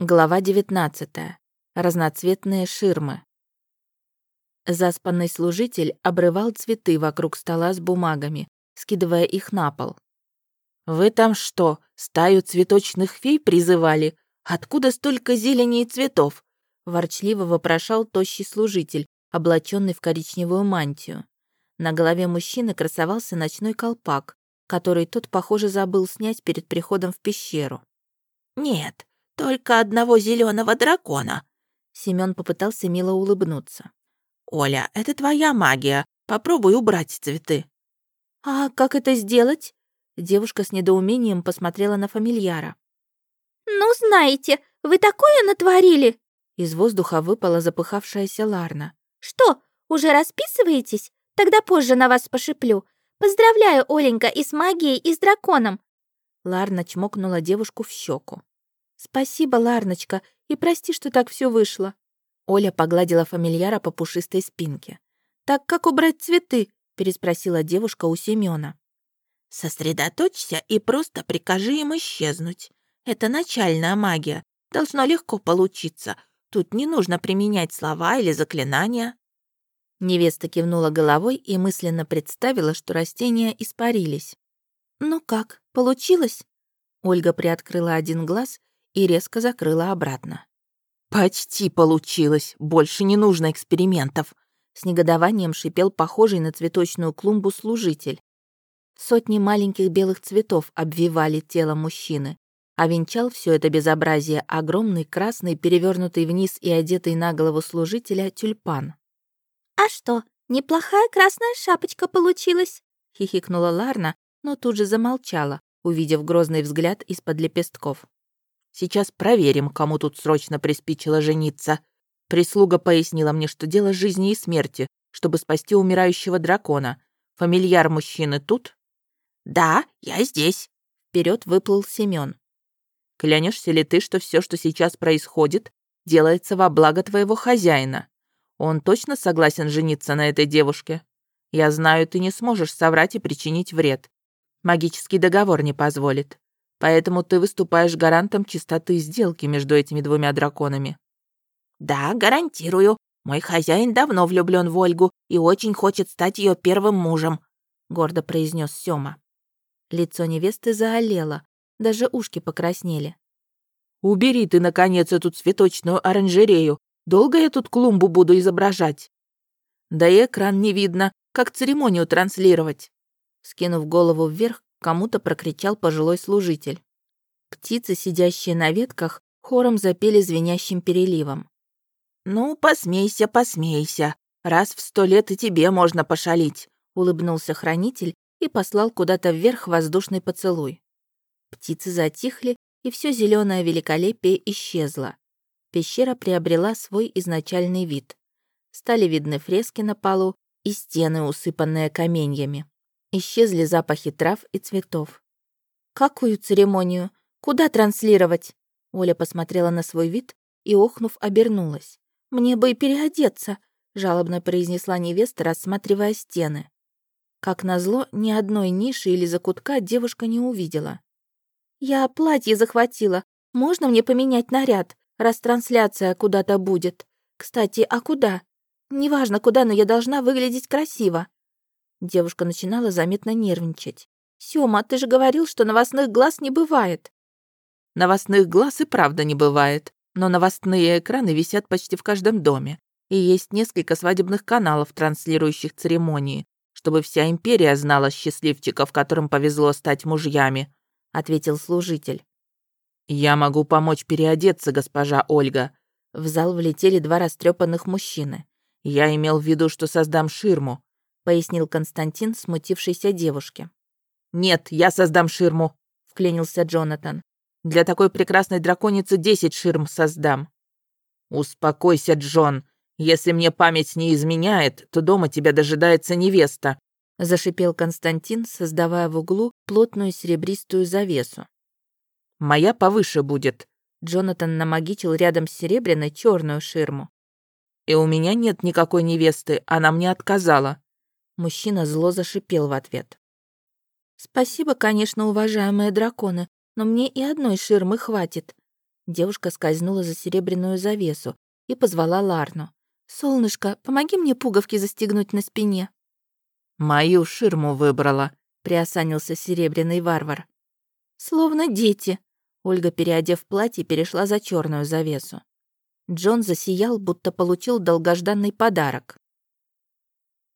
Глава 19. Разноцветные ширмы. Заспанный служитель обрывал цветы вокруг стола с бумагами, скидывая их на пол. «Вы там что, стаю цветочных фей призывали? Откуда столько зелени и цветов?» ворчливо вопрошал тощий служитель, облаченный в коричневую мантию. На голове мужчины красовался ночной колпак, который тот, похоже, забыл снять перед приходом в пещеру. «Нет, только одного зеленого дракона. Семён попытался мило улыбнуться. Оля, это твоя магия. Попробуй убрать цветы. А как это сделать? Девушка с недоумением посмотрела на фамильяра. Ну, знаете, вы такое натворили? Из воздуха выпала запыхавшаяся Ларна. Что, уже расписываетесь? Тогда позже на вас пошиплю. Поздравляю, Оленька, и с магией, и с драконом. Ларна чмокнула девушку в щеку. «Спасибо, Ларночка, и прости, что так все вышло». Оля погладила фамильяра по пушистой спинке. «Так как убрать цветы?» — переспросила девушка у Семёна. «Сосредоточься и просто прикажи им исчезнуть. Это начальная магия. Должно легко получиться. Тут не нужно применять слова или заклинания». Невеста кивнула головой и мысленно представила, что растения испарились. «Ну как, получилось?» Ольга приоткрыла один глаз и резко закрыла обратно. «Почти получилось. Больше не нужно экспериментов», — с негодованием шипел похожий на цветочную клумбу служитель. Сотни маленьких белых цветов обвивали тело мужчины, а венчал все это безобразие огромный красный, перевернутый вниз и одетый на голову служителя тюльпан. «А что, неплохая красная шапочка получилась?» — хихикнула Ларна, но тут же замолчала, увидев грозный взгляд из-под лепестков. Сейчас проверим, кому тут срочно приспичило жениться. Прислуга пояснила мне, что дело жизни и смерти, чтобы спасти умирающего дракона. Фамильяр мужчины тут? Да, я здесь. Вперед выплыл Семён. Клянешься ли ты, что все, что сейчас происходит, делается во благо твоего хозяина? Он точно согласен жениться на этой девушке? Я знаю, ты не сможешь соврать и причинить вред. Магический договор не позволит. Поэтому ты выступаешь гарантом чистоты сделки между этими двумя драконами. Да, гарантирую. Мой хозяин давно влюблен в Ольгу и очень хочет стать ее первым мужем, гордо произнес Сёма. Лицо невесты заолело, даже ушки покраснели. «Убери ты, наконец, эту цветочную оранжерею. Долго я тут клумбу буду изображать?» «Да и экран не видно. Как церемонию транслировать?» Скинув голову вверх, кому-то прокричал пожилой служитель. Птицы, сидящие на ветках, хором запели звенящим переливом. «Ну, посмейся, посмейся. Раз в сто лет и тебе можно пошалить», — улыбнулся хранитель и послал куда-то вверх воздушный поцелуй. Птицы затихли, и все зеленое великолепие исчезло. Пещера приобрела свой изначальный вид. Стали видны фрески на полу и стены, усыпанные каменьями. Исчезли запахи трав и цветов. «Какую церемонию? Куда транслировать?» Оля посмотрела на свой вид и, охнув, обернулась. «Мне бы и переодеться», — жалобно произнесла невеста, рассматривая стены. Как назло, ни одной ниши или закутка девушка не увидела. «Я платье захватила. Можно мне поменять наряд, раз трансляция куда-то будет? Кстати, а куда? Неважно куда, но я должна выглядеть красиво». Девушка начинала заметно нервничать. «Сёма, ты же говорил, что новостных глаз не бывает». «Новостных глаз и правда не бывает, но новостные экраны висят почти в каждом доме, и есть несколько свадебных каналов, транслирующих церемонии, чтобы вся империя знала счастливчиков, которым повезло стать мужьями», — ответил служитель. «Я могу помочь переодеться, госпожа Ольга». В зал влетели два растрепанных мужчины. «Я имел в виду, что создам ширму пояснил Константин смутившейся девушке. «Нет, я создам ширму», — вклинился Джонатан. «Для такой прекрасной драконицы десять ширм создам». «Успокойся, Джон. Если мне память не изменяет, то дома тебя дожидается невеста», — зашипел Константин, создавая в углу плотную серебристую завесу. «Моя повыше будет», — Джонатан намагичил рядом с серебряной черную ширму. «И у меня нет никакой невесты, она мне отказала», Мужчина зло зашипел в ответ. «Спасибо, конечно, уважаемые драконы, но мне и одной ширмы хватит». Девушка скользнула за серебряную завесу и позвала Ларну. «Солнышко, помоги мне пуговки застегнуть на спине». «Мою ширму выбрала», — приосанился серебряный варвар. «Словно дети». Ольга, переодев платье, перешла за черную завесу. Джон засиял, будто получил долгожданный подарок.